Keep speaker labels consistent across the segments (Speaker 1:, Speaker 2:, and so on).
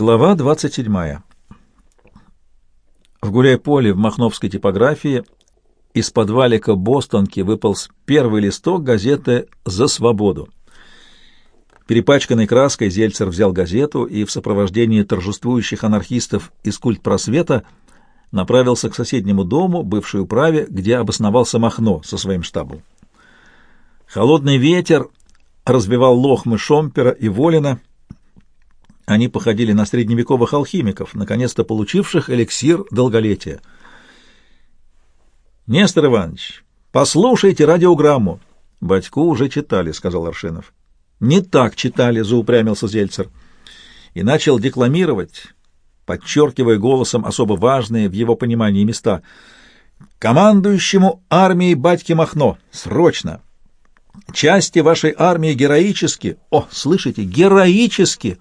Speaker 1: Глава 27. В гуляй-поле в махновской типографии из подвалика Бостонки выполз первый листок газеты «За свободу». Перепачканной краской Зельцер взял газету и в сопровождении торжествующих анархистов из культпросвета направился к соседнему дому, бывшей управе, где обосновался Махно со своим штабом. Холодный ветер разбивал лохмы Шомпера и Волина, они походили на средневековых алхимиков, наконец-то получивших эликсир долголетия. «Нестор Иванович, послушайте радиограмму». «Батьку уже читали», — сказал Аршинов. «Не так читали», — заупрямился Зельцер. И начал декламировать, подчеркивая голосом особо важные в его понимании места. «Командующему армией батьки Махно! Срочно! Части вашей армии героически, о, слышите, героически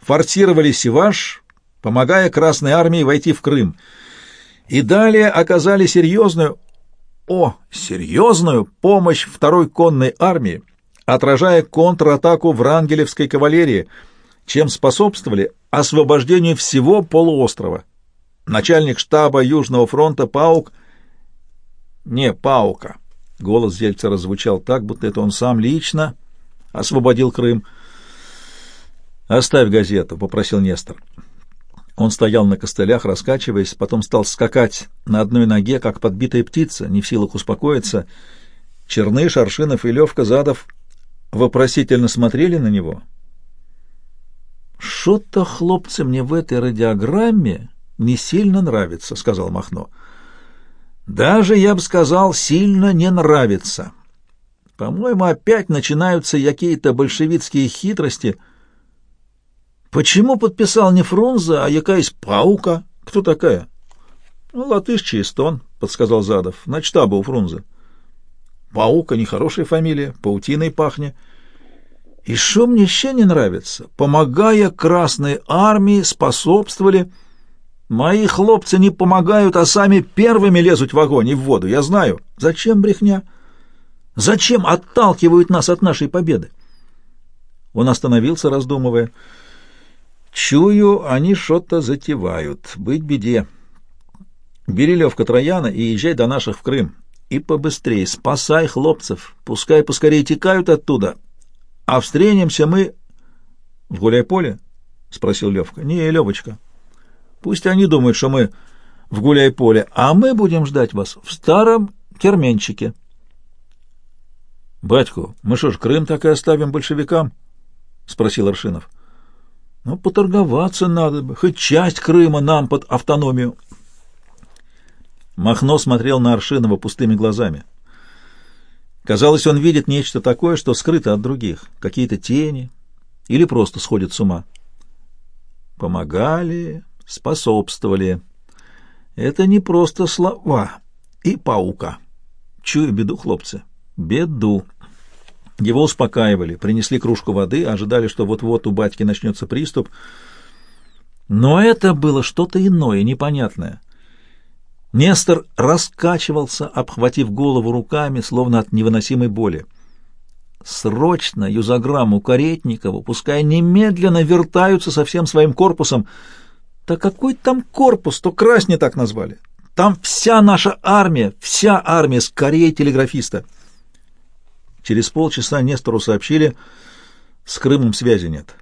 Speaker 1: форсировали Сиваш, помогая Красной армии войти в Крым, и далее оказали серьезную, о, серьезную помощь второй конной армии, отражая контратаку врангелевской кавалерии, чем способствовали освобождению всего полуострова. Начальник штаба Южного фронта Паук, не Паука, голос Зельцера звучал так, будто это он сам лично освободил Крым, — «Оставь газету», — попросил Нестор. Он стоял на костылях, раскачиваясь, потом стал скакать на одной ноге, как подбитая птица, не в силах успокоиться. Черныш, Аршинов и Левка Задов вопросительно смотрели на него. «Что-то, хлопцы, мне в этой радиограмме не сильно нравится», — сказал Махно. «Даже, я бы сказал, сильно не нравится. По-моему, опять начинаются какие-то большевистские хитрости — Почему подписал не Фрунзе, а якаясь паука? Кто такая? Ну, латыш Чистон, подсказал Задов. На штаба у Фрунзе. Паука, нехорошая фамилия, паутиной пахнет. И что мне еще не нравится? Помогая Красной Армии, способствовали... Мои хлопцы не помогают, а сами первыми лезут в огонь и в воду, я знаю. Зачем брехня? Зачем отталкивают нас от нашей победы? Он остановился, раздумывая. Чую, они что-то затевают. Быть беде. Бери Левка Трояна и езжай до наших в Крым. И побыстрее, спасай хлопцев. Пускай поскорее текают оттуда. А встретимся мы... В гуляй-поле? — спросил Левка. — Не, Левочка. Пусть они думают, что мы в гуляй-поле, а мы будем ждать вас в старом керменчике. — Батьку, мы что ж, Крым так и оставим большевикам? — спросил Аршинов. — ну, поторговаться надо бы, хоть часть Крыма нам под автономию. Махно смотрел на Аршинова пустыми глазами. Казалось, он видит нечто такое, что скрыто от других, какие-то тени или просто сходит с ума. Помогали, способствовали. Это не просто слова и паука. Чую беду, хлопцы, беду. Его успокаивали, принесли кружку воды, ожидали, что вот-вот у батьки начнется приступ. Но это было что-то иное, непонятное. Нестор раскачивался, обхватив голову руками, словно от невыносимой боли. Срочно юзограмму Каретникову, пускай немедленно вертаются со всем своим корпусом. Да какой там корпус, то красни так назвали. Там вся наша армия, вся армия, скорее телеграфиста. Через полчаса Нестору сообщили, с Крымом связи нет.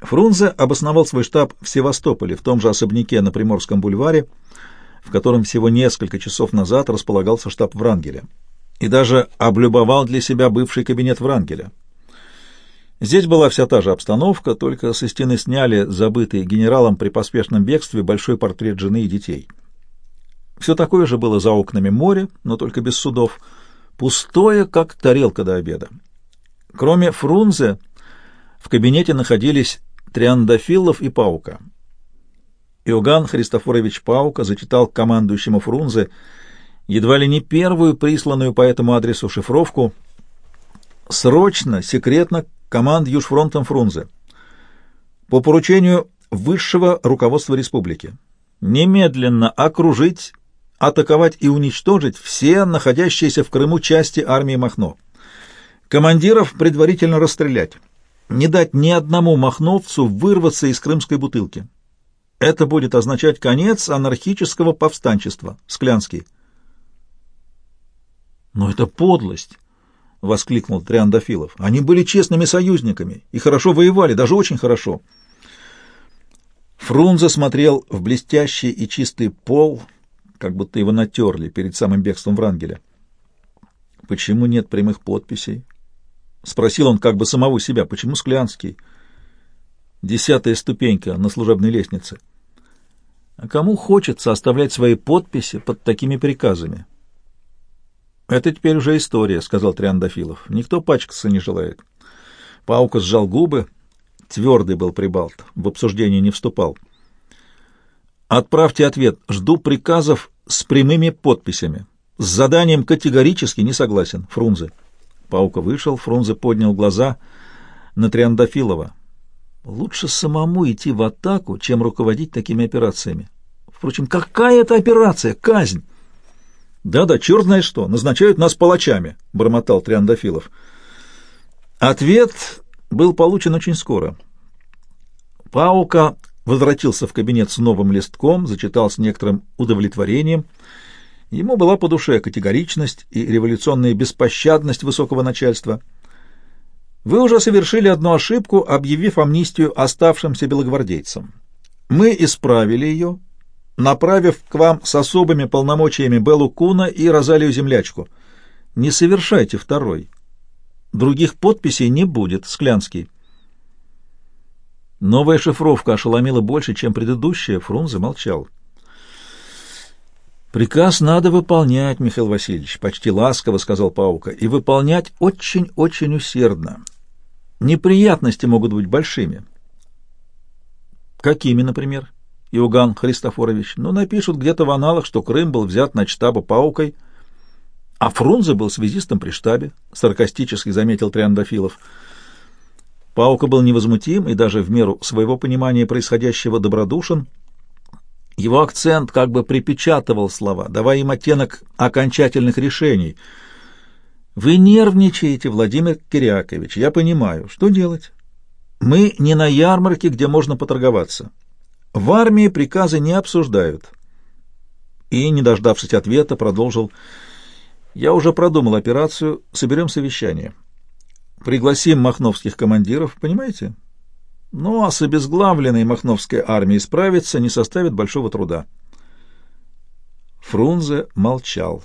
Speaker 1: Фрунзе обосновал свой штаб в Севастополе, в том же особняке на Приморском бульваре, в котором всего несколько часов назад располагался штаб Врангеля, и даже облюбовал для себя бывший кабинет Врангеля. Здесь была вся та же обстановка, только со стены сняли забытый генералом при поспешном бегстве большой портрет жены и детей. Все такое же было за окнами море, но только без судов — пустое, как тарелка до обеда. Кроме Фрунзе, в кабинете находились Триандафилов и Паука. Иоганн Христофорович Паука зачитал командующему Фрунзе едва ли не первую присланную по этому адресу шифровку «Срочно, секретно, команд Южфронтом Фрунзе. По поручению высшего руководства республики. Немедленно окружить атаковать и уничтожить все находящиеся в Крыму части армии Махно. Командиров предварительно расстрелять. не дать ни одному махновцу вырваться из крымской бутылки. Это будет означать конец анархического повстанчества. Склянский. «Но это подлость!» — воскликнул Триандафилов. «Они были честными союзниками и хорошо воевали, даже очень хорошо». Фрунзе смотрел в блестящий и чистый пол, как будто его натерли перед самым бегством Врангеля. «Почему нет прямых подписей?» — спросил он как бы самого себя. «Почему Склянский?» «Десятая ступенька на служебной лестнице». А кому хочется оставлять свои подписи под такими приказами? «Это теперь уже история», — сказал Триандафилов. «Никто пачкаться не желает». Паука сжал губы. Твердый был прибалт, в обсуждение не вступал. «Отправьте ответ. Жду приказов с прямыми подписями. С заданием категорически не согласен. Фрунзе». Паука вышел, Фрунзе поднял глаза на Триандафилова. Лучше самому идти в атаку, чем руководить такими операциями. Впрочем, какая это операция? Казнь! Да-да, черт знает что, назначают нас палачами, — бормотал Триандафилов. Ответ был получен очень скоро. Паука возвратился в кабинет с новым листком, зачитал с некоторым удовлетворением. Ему была по душе категоричность и революционная беспощадность высокого начальства — вы уже совершили одну ошибку, объявив амнистию оставшимся белогвардейцам. Мы исправили ее, направив к вам с особыми полномочиями Беллу Куна и Розалию Землячку. Не совершайте второй. Других подписей не будет, Склянский. Новая шифровка ошеломила больше, чем предыдущая, Фрунзе молчал. «Приказ надо выполнять, Михаил Васильевич», — почти ласково сказал Паука, — «и выполнять очень-очень усердно» неприятности могут быть большими. Какими, например? Иоганн Христофорович. Ну, напишут где-то в аналах, что Крым был взят на штаба Паукой, а Фрунзе был связистом при штабе, саркастически заметил Триандафилов. Паука был невозмутим и даже в меру своего понимания происходящего добродушен. Его акцент как бы припечатывал слова, давая им оттенок окончательных решений — вы нервничаете, Владимир Кирякович, я понимаю. Что делать? Мы не на ярмарке, где можно поторговаться. В армии приказы не обсуждают. И, не дождавшись ответа, продолжил. Я уже продумал операцию, соберем совещание. Пригласим махновских командиров, понимаете? Ну, а с обезглавленной махновской армией справиться не составит большого труда. Фрунзе молчал.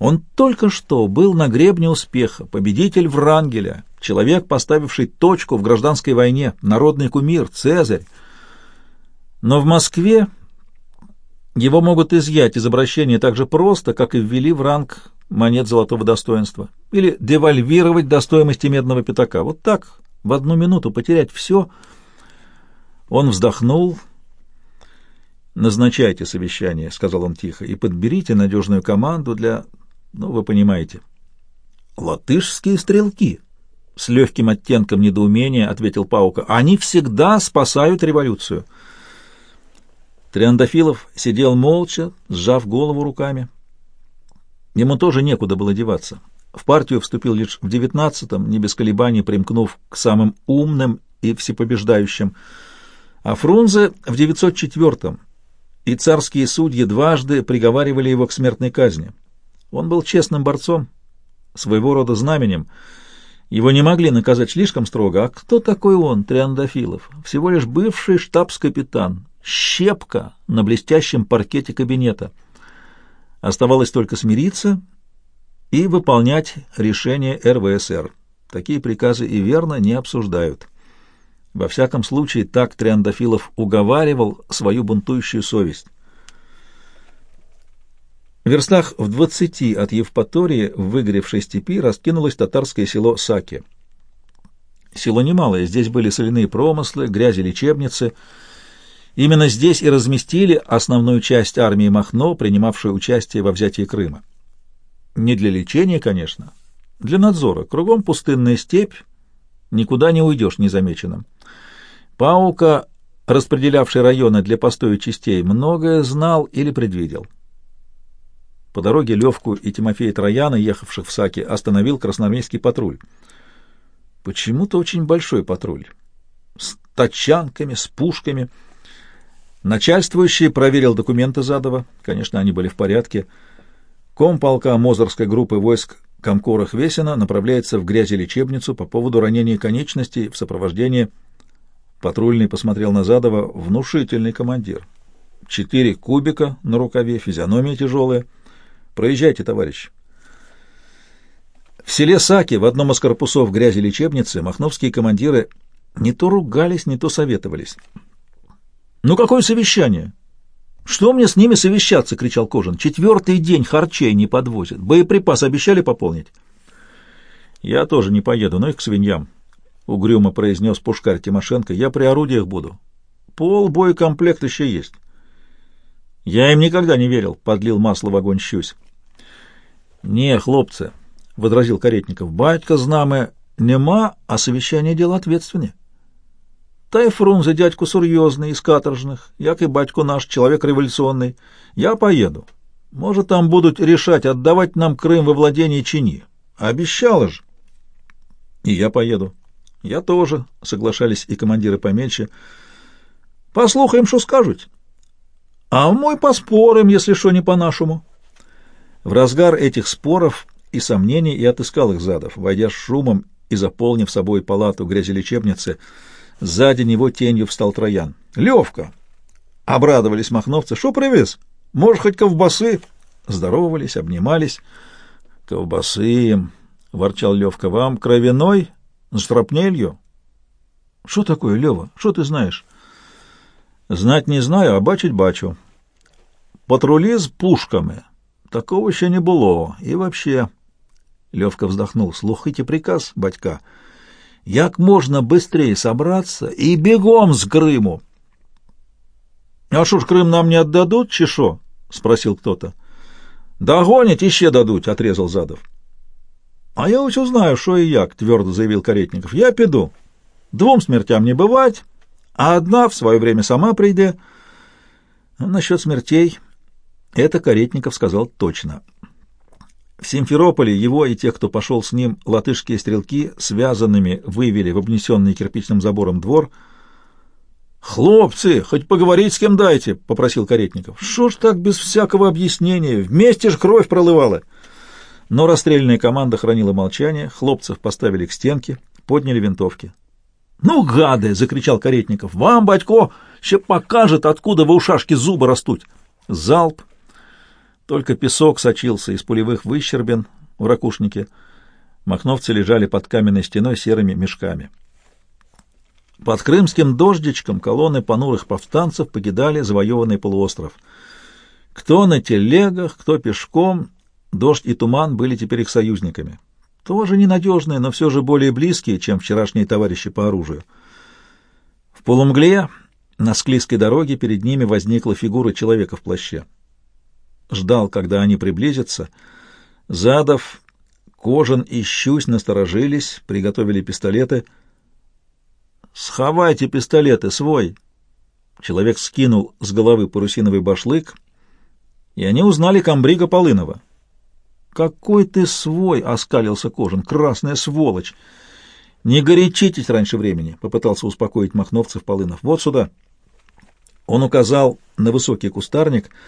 Speaker 1: Он только что был на гребне успеха, победитель Врангеля, человек, поставивший точку в гражданской войне, народный кумир, Цезарь. Но в Москве его могут изъять из обращения так же просто, как и ввели в ранг монет золотого достоинства, или девальвировать до стоимости медного пятака. Вот так, в одну минуту потерять все. Он вздохнул. «Назначайте совещание», — сказал он тихо, — «и подберите надежную команду для ну, вы понимаете. Латышские стрелки. С легким оттенком недоумения ответил Паука. Они всегда спасают революцию. Триандафилов сидел молча, сжав голову руками. Ему тоже некуда было деваться. В партию вступил лишь в девятнадцатом, не без колебаний примкнув к самым умным и всепобеждающим, а Фрунзе в девятьсот четвертом, и царские судьи дважды приговаривали его к смертной казни. Он был честным борцом, своего рода знаменем. Его не могли наказать слишком строго. А кто такой он, Триандафилов? Всего лишь бывший штабс-капитан, щепка на блестящем паркете кабинета. Оставалось только смириться и выполнять решение РВСР. Такие приказы и верно не обсуждают. Во всяком случае, так Триандафилов уговаривал свою бунтующую совесть. В верстах в двадцати от Евпатории в выгоревшей степи раскинулось татарское село Саки. Село немалое, здесь были соляные промыслы, грязи лечебницы. Именно здесь и разместили основную часть армии Махно, принимавшую участие во взятии Крыма. Не для лечения, конечно, для надзора. Кругом пустынная степь, никуда не уйдешь незамеченным. Паука, распределявший районы для постоя частей, многое знал или предвидел. По дороге Левку и Тимофея Трояна, ехавших в Саки, остановил красноармейский патруль. Почему-то очень большой патруль. С тачанками, с пушками. Начальствующий проверил документы Задова. Конечно, они были в порядке. Комполка Мозорской группы войск Комкора Хвесина направляется в грязи-лечебницу по поводу ранения конечностей в сопровождении... Патрульный посмотрел на Задова. Внушительный командир. Четыре кубика на рукаве, физиономия тяжелая. Проезжайте, товарищ. В селе Саки, в одном из корпусов грязи лечебницы, махновские командиры не то ругались, не то советовались. «Ну какое совещание?» «Что мне с ними совещаться?» — кричал Кожин. «Четвертый день харчей не подвозят. Боеприпас обещали пополнить». «Я тоже не поеду, но их к свиньям», — угрюмо произнес Пушкарь Тимошенко. «Я при орудиях буду. Пол боекомплект еще есть». «Я им никогда не верил», — подлил масло в огонь Щусь. «Не, хлопцы», — возразил Каретников, — «батька знаме нема, а совещание дело ответственнее». Та й Фрунзе дядьку серьезный, из каторжных, як и батько наш, человек революционный. Я поеду. Может, там будут решать, отдавать нам Крым во владение чини. Обещала же. И я поеду. Я тоже, соглашались и командиры поменьше. Послухаем, что скажут. А мой поспорим, если что не по-нашему. В разгар этих споров и сомнений и отыскал их Задов, войдя с шумом и заполнив собой палату грязелечебницы, Сзади него тенью встал Троян. «Левка!» Обрадовались махновцы. «Шо привез? Может, хоть ковбасы?» Здоровались, обнимались. «Ковбасы им!» — ворчал Левка. «Вам кровяной? С шрапнелью?» «Что такое, Лева? Что ты знаешь?» «Знать не знаю, а бачить бачу. Патрули с пушками. Такого еще не было. И вообще...» Левка вздохнул. «Слухайте приказ, батька» як можно быстрее собраться и бегом с Крыму. — А что ж, Крым нам не отдадут, чешо? — спросил кто-то. — Догонять еще дадут, — отрезал Задов. — А я уже знаю, что и як, — твердо заявил Каретников. — Я пиду. Двум смертям не бывать, а одна в свое время сама придет. А насчет смертей это Каретников сказал точно. — в Симферополе его и тех, кто пошел с ним, латышские стрелки связанными вывели в обнесенный кирпичным забором двор. «Хлопцы, хоть поговорить с кем дайте», — попросил Каретников. «Шо ж так без всякого объяснения? Вместе ж кровь пролывала». Но расстрельная команда хранила молчание, хлопцев поставили к стенке, подняли винтовки. «Ну, гады!» — закричал Каретников. «Вам, батько, ще покажет, откуда в ушашке зубы растут!» Залп — только песок сочился из пулевых выщербин в ракушнике. Махновцы лежали под каменной стеной серыми мешками. Под крымским дождичком колонны понурых повстанцев покидали завоеванный полуостров. Кто на телегах, кто пешком, дождь и туман были теперь их союзниками. Тоже ненадежные, но все же более близкие, чем вчерашние товарищи по оружию. В полумгле на склизкой дороге перед ними возникла фигура человека в плаще ждал, когда они приблизятся. Задов, Кожан и Щусь насторожились, приготовили пистолеты. «Сховайте пистолеты, свой!» Человек скинул с головы парусиновый башлык, и они узнали комбрига Полынова. «Какой ты свой!» — оскалился Кожан. «Красная сволочь!» «Не горячитесь раньше времени!» — попытался успокоить махновцев Полынов. «Вот сюда!» Он указал на высокий кустарник —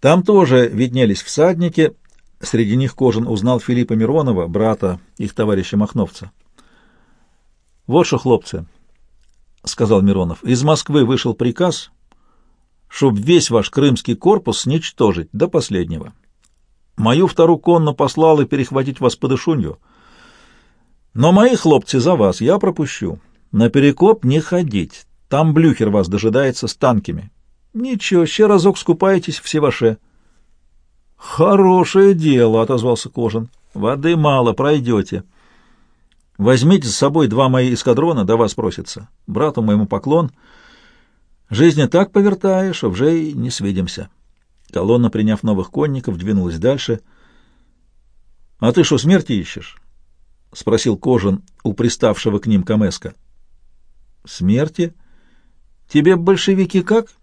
Speaker 1: там тоже виднелись всадники, среди них Кожин узнал Филиппа Миронова, брата их товарища Махновца. «Вот что, хлопцы», — сказал Миронов, — «из Москвы вышел приказ, чтоб весь ваш крымский корпус сничтожить до последнего. Мою вторую конну послал и перехватить вас под Ишунью. Но мои хлопцы за вас я пропущу. На перекоп не ходить, там Блюхер вас дожидается с танками». Ничего, ще разок скупаетесь все ваше. Хорошее дело, отозвался Кожан. Воды мало, пройдете. Возьмите с собой два мои эскадрона, до вас просится. Брату моему поклон. Жизнь так повертаешь, уже и не свидимся. Колонна, приняв новых конников, двинулась дальше. — А ты что, смерти ищешь? — спросил Кожан у приставшего к ним Камеска. — Смерти? Тебе большевики как?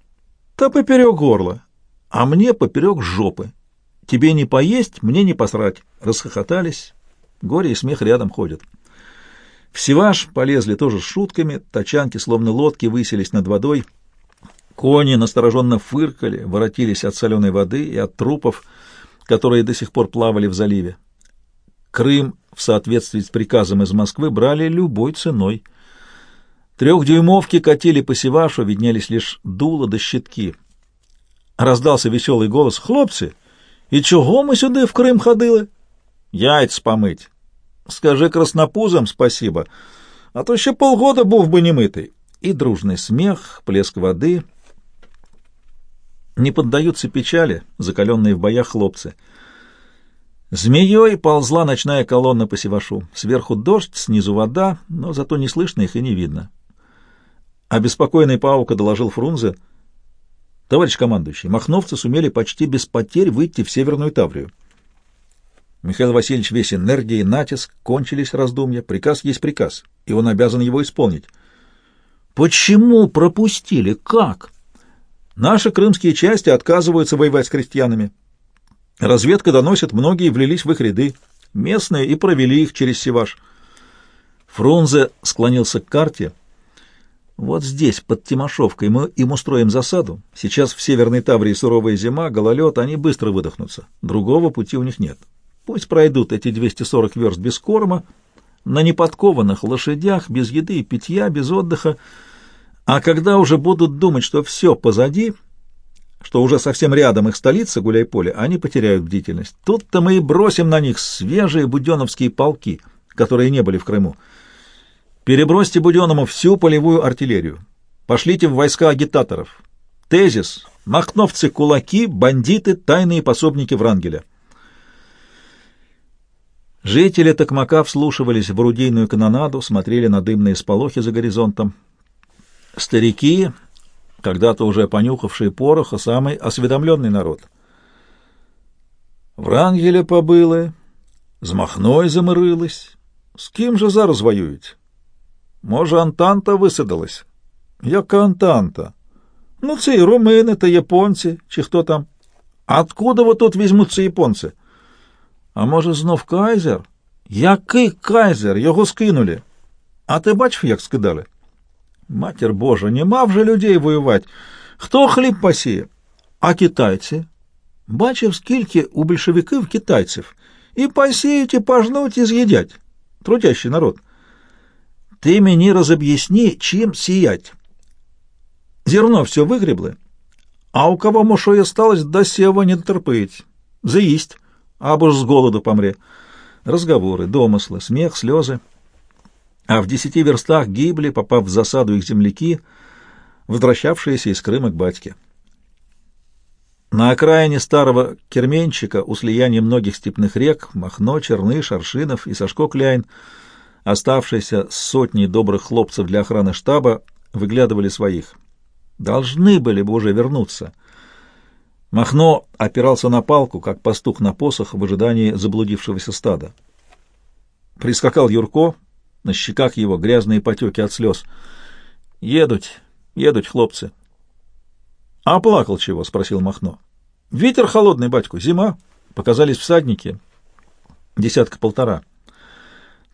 Speaker 1: Та поперек горла, а мне поперек жопы. Тебе не поесть, мне не посрать. Расхохотались. Горе и смех рядом ходят. В Севаш полезли тоже с шутками, тачанки, словно лодки, высились над водой. Кони настороженно фыркали, воротились от соленой воды и от трупов, которые до сих пор плавали в заливе. Крым в соответствии с приказом из Москвы брали любой ценой. Трехдюймовки катили по Севашу, виднелись лишь дуло да щитки. Раздался веселый голос. «Хлопцы, и чого мы сюда в Крым ходили?» «Яйц помыть». «Скажи краснопузам спасибо, а то еще полгода був бы немытый». И дружный смех, плеск воды. Не поддаются печали, закаленные в боях хлопцы. Змеей ползла ночная колонна по Севашу. Сверху дождь, снизу вода, но зато не слышно их и не видно. Обеспокоенный Паука доложил Фрунзе. «Товарищ командующий, махновцы сумели почти без потерь выйти в Северную Таврию. Михаил Васильевич весь энергия и натиск, кончились раздумья, приказ есть приказ, и он обязан его исполнить. Почему пропустили? Как? Наши крымские части отказываются воевать с крестьянами. Разведка доносит, многие влились в их ряды. Местные и провели их через Севаш. Фрунзе склонился к карте — вот здесь, под Тимошовкой, мы им устроим засаду. Сейчас в Северной Таврии суровая зима, гололед, они быстро выдохнутся. Другого пути у них нет. Пусть пройдут эти 240 верст без корма, на неподкованных лошадях, без еды и питья, без отдыха. А когда уже будут думать, что все позади, что уже совсем рядом их столица, Гуляйполе, они потеряют бдительность. Тут-то мы и бросим на них свежие буденовские полки, которые не были в Крыму. Перебросьте Буденному всю полевую артиллерию. Пошлите в войска агитаторов. Тезис. Махновцы — кулаки, бандиты, тайные пособники Врангеля. Жители Токмака вслушивались в орудийную канонаду, смотрели на дымные сполохи за горизонтом. Старики, когда-то уже понюхавшие пороха, самый осведомленный народ. Врангеля побыло, с Махной замырылась. С кем же зараз воюете? Може, Антанта висадилась? Яка Антанта? Ну, це і румини та японці, чи хто там. Откуда ви тут візьмуться японці? А може, знов кайзер? Який кайзер? Його скинули. А ти бачив, як скидали? Матір Божа, нема вже людей воювати. Хто хліб посіє? А китайці? Бачив, скільки у більшовиків китайців. І посіють, і пожнуть, і з'їдять. Трудящий народ. Ты мені розоб'ясні, чим сіять. Зерно все вигребли, а у кого мошо і осталось, до сева не дотерпить. Заїсть, або ж с голоду помре. Разговоры, домыслы, смех, слезы. А в десяти верстах гибли, попав в засаду их земляки, возвращавшиеся из Крыма к батьке. На окраине старого Керменчика, у слияния многих степных рек, Махно, Черныш, Аршинов и Сашко-Кляйн — Оставшиеся сотни добрых хлопцев для охраны штаба выглядывали своих. Должны были бы уже вернуться. Махно опирался на палку, как пастух на посох в ожидании заблудившегося стада. Прискакал Юрко, на щеках его грязные потеки от слез. «Едут, едут, хлопцы». «А плакал чего?» — спросил Махно. «Ветер холодный, батьку, зима». Показались всадники, десятка-полтора.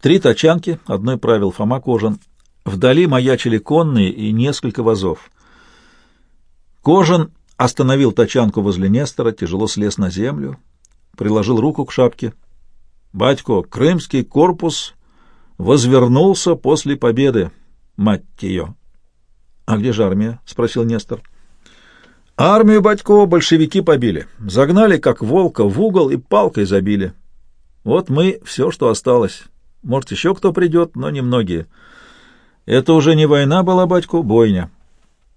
Speaker 1: Три тачанки, одной правил Фома Кожан. Вдали маячили конные и несколько вазов. Кожан остановил тачанку возле Нестора, тяжело слез на землю, приложил руку к шапке. «Батько, крымский корпус возвернулся после победы, мать ее!» «А где же армия?» — спросил Нестор. «Армию, батько, большевики побили. Загнали, как волка, в угол и палкой забили. Вот мы все, что осталось. Может, еще кто придет, но немногие. Это уже не война была, батьку, бойня.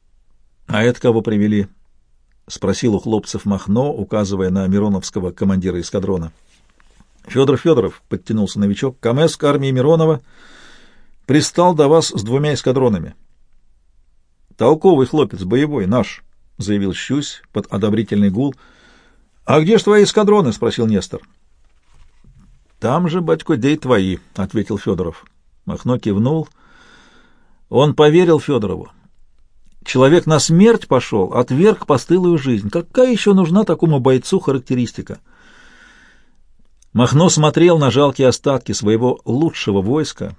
Speaker 1: — А это кого привели? — спросил у хлопцев Махно, указывая на Мироновского командира эскадрона. Федор Федоров, — подтянулся новичок, — Камеск армии Миронова пристал до вас с двумя эскадронами. — Толковый хлопец, боевой, наш, — заявил Щусь под одобрительный гул. — А где ж твои эскадроны? — спросил Нестор. — там же, батько, дей твои, — ответил Федоров. Махно кивнул. Он поверил Федорову. Человек на смерть пошел, отверг постылую жизнь. Какая еще нужна такому бойцу характеристика? Махно смотрел на жалкие остатки своего лучшего войска,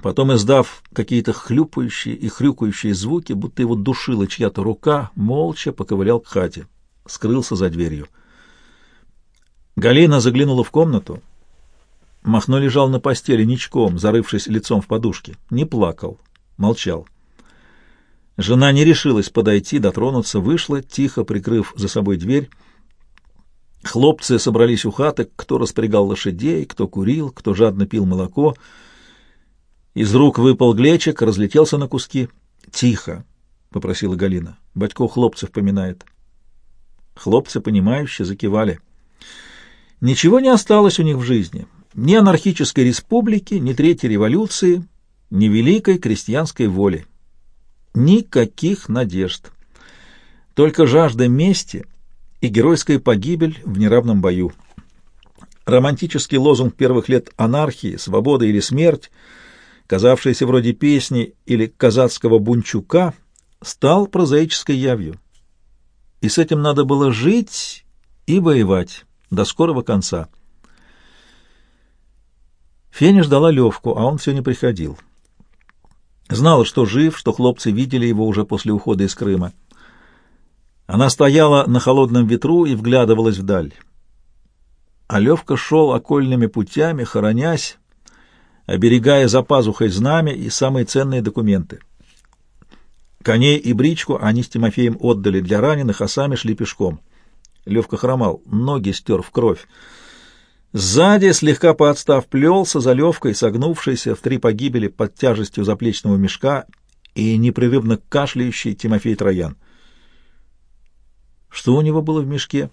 Speaker 1: Потом, издав какие-то хлюпающие и хрюкающие звуки, будто его душила чья-то рука, молча поковылял к хате, скрылся за дверью. Галина заглянула в комнату. Махно лежал на постели ничком, зарывшись лицом в подушке. Не плакал, молчал. Жена не решилась подойти, дотронуться, вышла, тихо прикрыв за собой дверь. Хлопцы собрались у хаты, кто распрягал лошадей, кто курил, кто жадно пил молоко — из рук выпал глечик, разлетелся на куски. «Тихо!» — попросила Галина. Батько хлопцев поминает. Хлопцы, понимающие, закивали. Ничего не осталось у них в жизни. Ни анархической республики, ни третьей революции, ни великой крестьянской воли. Никаких надежд. Только жажда мести и геройская погибель в неравном бою. Романтический лозунг первых лет анархии, свобода или смерть — казавшийся вроде песни или казацкого бунчука, стал прозаической явью. И с этим надо было жить и воевать до скорого конца. Феня ждала Левку, а он все не приходил. Знала, что жив, что хлопцы видели его уже после ухода из Крыма. Она стояла на холодном ветру и вглядывалась вдаль. А Левка шел окольными путями, хоронясь, оберегая за пазухой знамя и самые ценные документы. Коней и бричку они с Тимофеем отдали для раненых, а сами шли пешком. Левка хромал, ноги стер в кровь. Сзади, слегка поотстав, плелся за Левкой, согнувшийся в три погибели под тяжестью заплечного мешка и непрерывно кашляющий Тимофей Троян. Что у него было в мешке?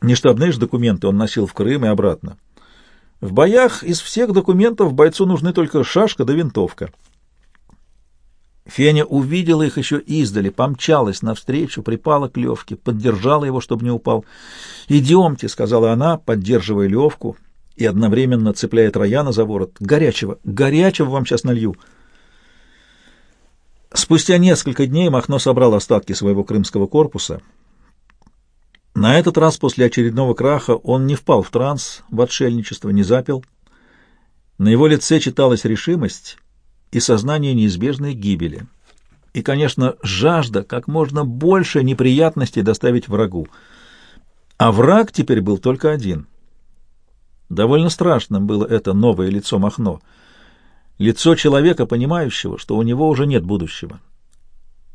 Speaker 1: Не штабные же документы он носил в Крым и обратно. В боях из всех документов бойцу нужны только шашка да винтовка. Феня увидела их еще издали, помчалась навстречу, припала к Левке, поддержала его, чтобы не упал. «Идемте», — сказала она, поддерживая Левку и одновременно цепляя Трояна за ворот. «Горячего, горячего вам сейчас налью». Спустя несколько дней Махно собрал остатки своего крымского корпуса — на этот раз после очередного краха он не впал в транс, в отшельничество, не запил. На его лице читалась решимость и сознание неизбежной гибели. И, конечно, жажда как можно больше неприятностей доставить врагу. А враг теперь был только один. Довольно страшным было это новое лицо Махно. Лицо человека, понимающего, что у него уже нет будущего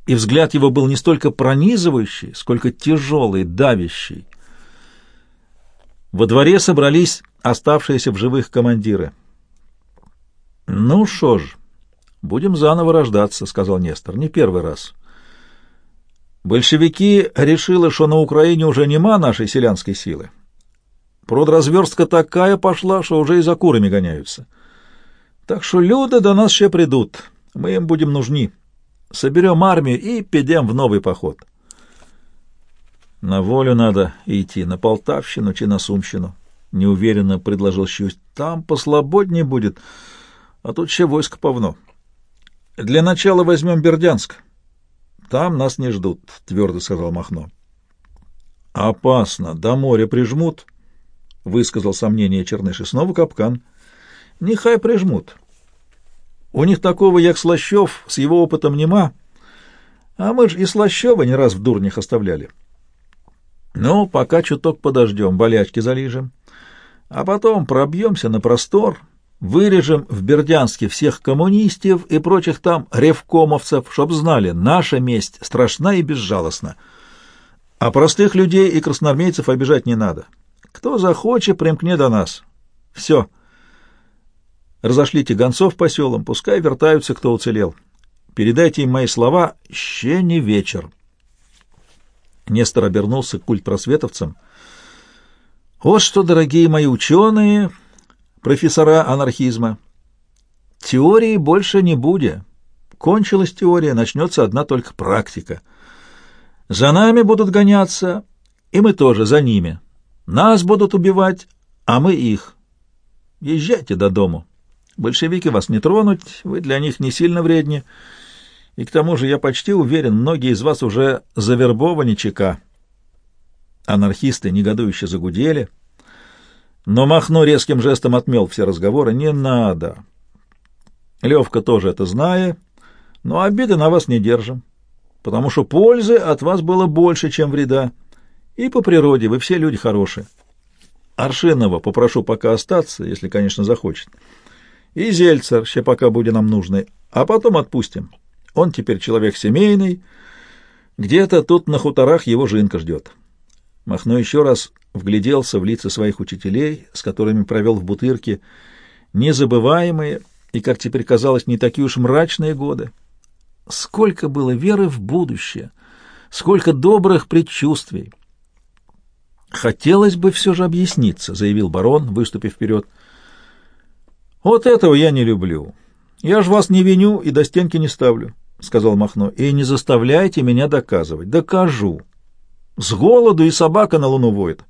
Speaker 1: и взгляд его был не столько пронизывающий, сколько тяжелый, давящий. Во дворе собрались оставшиеся в живых командиры. «Ну что ж, будем заново рождаться», — сказал Нестор, — «не первый раз». Большевики решили, что на Украине уже нема нашей селянской силы. Продразверстка такая пошла, что уже и за курами гоняются. Так что люди до нас еще придут, мы им будем нужны. Соберем армию и пойдем в новый поход. На волю надо идти, на Полтавщину чи на Сумщину, — неуверенно предложил Щусь. Там послободнее будет, а тут еще войск повно. Для начала возьмем Бердянск. Там нас не ждут, — твердо сказал Махно. Опасно, до моря прижмут, — высказал сомнение Черныши. Снова капкан. Нехай прижмут. — у них такого, як Слащев, с его опытом нема, а мы ж и Слащева не раз в дурнях оставляли. Ну, пока чуток подождем, болячки залижем, а потом пробьемся на простор, вырежем в Бердянске всех коммунистов и прочих там ревкомовцев, чтоб знали, наша месть страшна и безжалостна. А простых людей и красноармейцев обижать не надо. Кто захочет, примкне до нас. Все. Разошлите гонцов по селам, пускай вертаются, кто уцелел. Передайте им мои слова «ще не вечер». Нестор обернулся к культпросветовцам. «Вот что, дорогие мои ученые, профессора анархизма, теории больше не будет. Кончилась теория, начнется одна только практика. За нами будут гоняться, и мы тоже за ними. Нас будут убивать, а мы их. Езжайте до дому». Большевики вас не тронуть, вы для них не сильно вредни. И к тому же, я почти уверен, многие из вас уже завербованы ЧК. Анархисты негодующе загудели, но Махно резким жестом отмел все разговоры. Не надо. Левка тоже это зная, но обиды на вас не держим, потому что пользы от вас было больше, чем вреда, и по природе вы все люди хорошие. Аршинова попрошу пока остаться, если, конечно, захочет. И Зельцер, ще пока будет нам нужный, а потом отпустим. Он теперь человек семейный, где-то тут на хуторах его жинка ждет. Махно еще раз вгляделся в лица своих учителей, с которыми провел в Бутырке незабываемые и, как теперь казалось, не такие уж мрачные годы. Сколько было веры в будущее, сколько добрых предчувствий. «Хотелось бы все же объясниться», — заявил барон, выступив вперед. «Вот этого я не люблю. Я ж вас не виню и до стенки не ставлю», — сказал Махно. «И не заставляйте меня доказывать. Докажу. С голоду и собака на луну воет.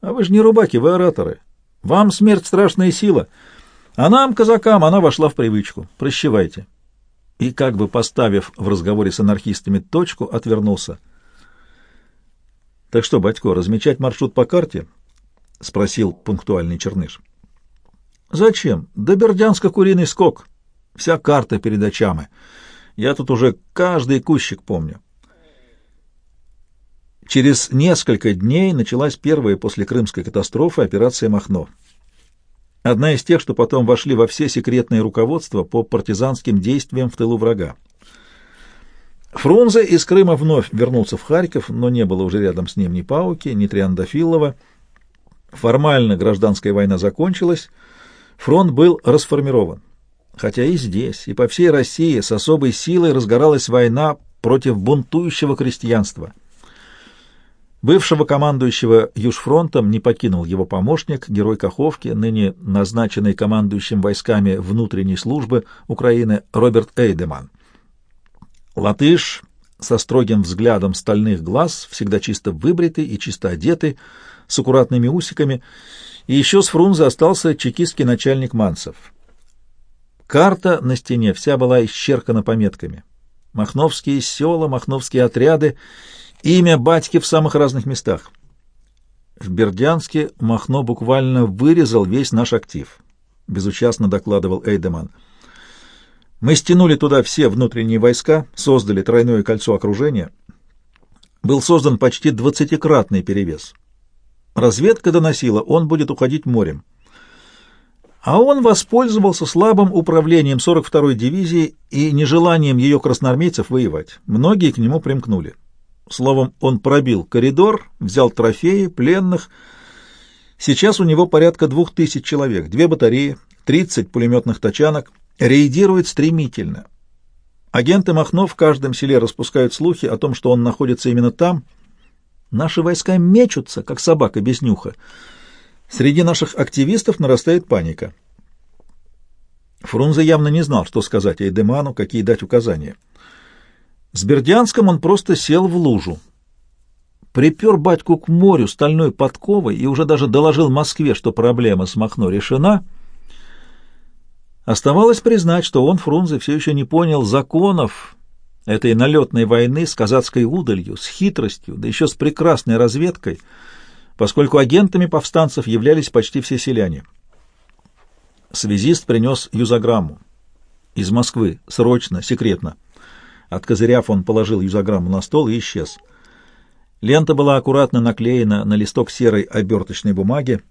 Speaker 1: А вы же не рубаки, вы ораторы. Вам смерть страшная сила, а нам, казакам, она вошла в привычку. Прощевайте». И, как бы поставив в разговоре с анархистами точку, отвернулся. Так что, батько, размечать маршрут по карте? — спросил пунктуальный Черныш. — Зачем? До Бердянска куриный скок. Вся карта перед очами. Я тут уже каждый кущик помню. Через несколько дней началась первая после крымской катастрофы операция «Махно». Одна из тех, что потом вошли во все секретные руководства по партизанским действиям в тылу врага. Фрунзе из Крыма вновь вернулся в Харьков, но не было уже рядом с ним ни Пауки, ни Триандафилова. Формально гражданская война закончилась, фронт был расформирован. Хотя и здесь, и по всей России с особой силой разгоралась война против бунтующего крестьянства. Бывшего командующего Южфронтом не покинул его помощник, герой Каховки, ныне назначенный командующим войсками внутренней службы Украины Роберт Эйдеман. Латыш со строгим взглядом стальных глаз, всегда чисто выбритый и чисто одетый, с аккуратными усиками, и еще с Фрунзе остался чекистский начальник Манцев. Карта на стене вся была исчеркана пометками. Махновские села, махновские отряды, имя батьки в самых разных местах. В Бердянске Махно буквально вырезал весь наш актив, безучастно докладывал Эйдеман. Мы стянули туда все внутренние войска, создали тройное кольцо окружения. Был создан почти двадцатикратный перевес. Разведка доносила, он будет уходить морем. А он воспользовался слабым управлением 42-й дивизии и нежеланием ее красноармейцев воевать. Многие к нему примкнули. Словом, он пробил коридор, взял трофеи, пленных. Сейчас у него порядка двух тысяч человек, две батареи, 30 пулеметных тачанок, рейдирует стремительно. Агенты Махно в каждом селе распускают слухи о том, что он находится именно там. Наши войска мечутся, как собака без нюха. Среди наших активистов нарастает паника. Фрунзе явно не знал, что сказать Эйдеману, какие дать указания. С Бердянском он просто сел в лужу. Припер батьку к морю стальной подковой и уже даже доложил Москве, что проблема с Махно решена — Оставалось признать, что он, Фрунзе, все еще не понял законов этой налетной войны с казацкой удалью, с хитростью, да еще с прекрасной разведкой, поскольку агентами повстанцев являлись почти все селяне. Связист принес юзограмму. Из Москвы, срочно, секретно. Откозыряв, он положил юзограмму на стол и исчез. Лента была аккуратно наклеена на листок серой оберточной бумаги,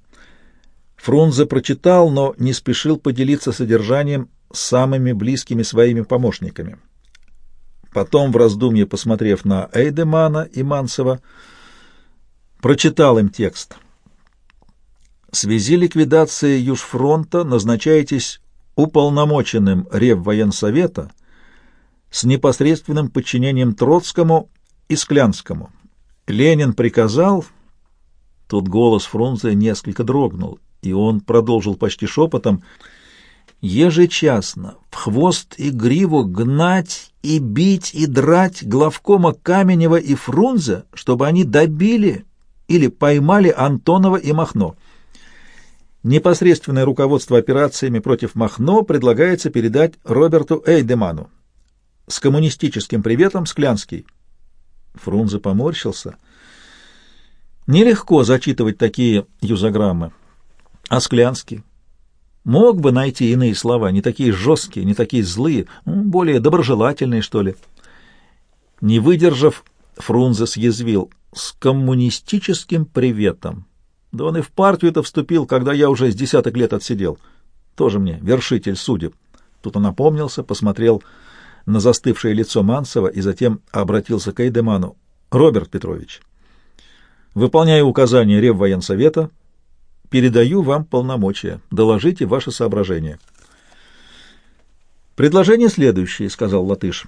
Speaker 1: Фрунзе прочитал, но не спешил поделиться содержанием с самыми близкими своими помощниками. Потом, в раздумье посмотрев на Эйдемана и Мансова, прочитал им текст. «В связи ликвидации Южфронта назначаетесь уполномоченным Реввоенсовета с непосредственным подчинением Троцкому и Склянскому. Ленин приказал...» Тут голос Фрунзе несколько дрогнул и он продолжил почти шепотом, ежечасно в хвост и гриву гнать и бить и драть главкома Каменева и Фрунзе, чтобы они добили или поймали Антонова и Махно. Непосредственное руководство операциями против Махно предлагается передать Роберту Эйдеману. С коммунистическим приветом, Склянский. Фрунзе поморщился. Нелегко зачитывать такие юзограммы. А Склянский? Мог бы найти иные слова, не такие жесткие, не такие злые, более доброжелательные, что ли. Не выдержав, Фрунзе съязвил с коммунистическим приветом. Да он и в партию-то вступил, когда я уже с десяток лет отсидел. Тоже мне вершитель судеб. Тут он опомнился, посмотрел на застывшее лицо Мансова и затем обратился к Эйдеману. «Роберт Петрович, выполняя указания Реввоенсовета, передаю вам полномочия. Доложите ваши соображения». «Предложение следующее», — сказал Латыш.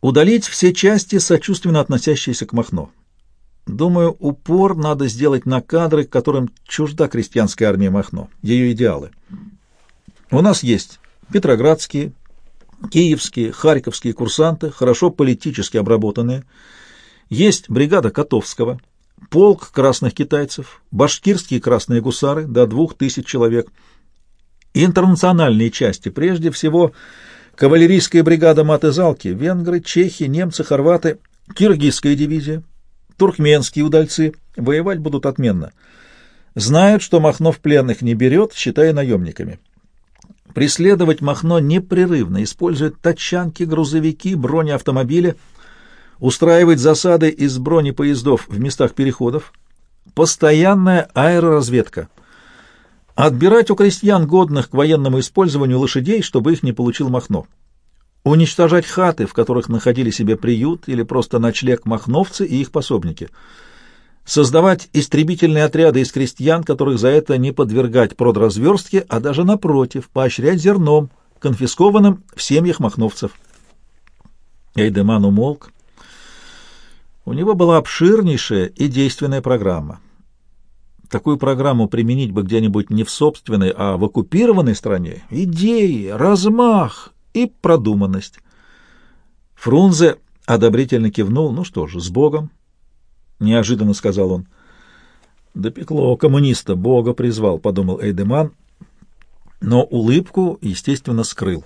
Speaker 1: «Удалить все части, сочувственно относящиеся к Махно. Думаю, упор надо сделать на кадры, которым чужда крестьянская армия Махно, ее идеалы. У нас есть петроградские, киевские, харьковские курсанты, хорошо политически обработанные. Есть бригада Котовского, полк красных китайцев, башкирские красные гусары до двух тысяч человек, интернациональные части, прежде всего кавалерийская бригада Матызалки, венгры, чехи, немцы, хорваты, киргизская дивизия, туркменские удальцы, воевать будут отменно. Знают, что Махно в пленных не берет, считая наемниками. Преследовать Махно непрерывно, использует тачанки, грузовики, бронеавтомобили, устраивать засады из бронепоездов в местах переходов, постоянная аэроразведка, отбирать у крестьян годных к военному использованию лошадей, чтобы их не получил Махно, уничтожать хаты, в которых находили себе приют или просто ночлег махновцы и их пособники — создавать истребительные отряды из крестьян, которых за это не подвергать продразверстке, а даже напротив, поощрять зерном, конфискованным в семьях махновцев. Эйдеман умолк. У него была обширнейшая и действенная программа. Такую программу применить бы где-нибудь не в собственной, а в оккупированной стране. Идеи, размах и продуманность. Фрунзе одобрительно кивнул. Ну что ж, с Богом неожиданно сказал он. Допекло коммуниста, Бога призвал, подумал Эйдеман, но улыбку, естественно, скрыл.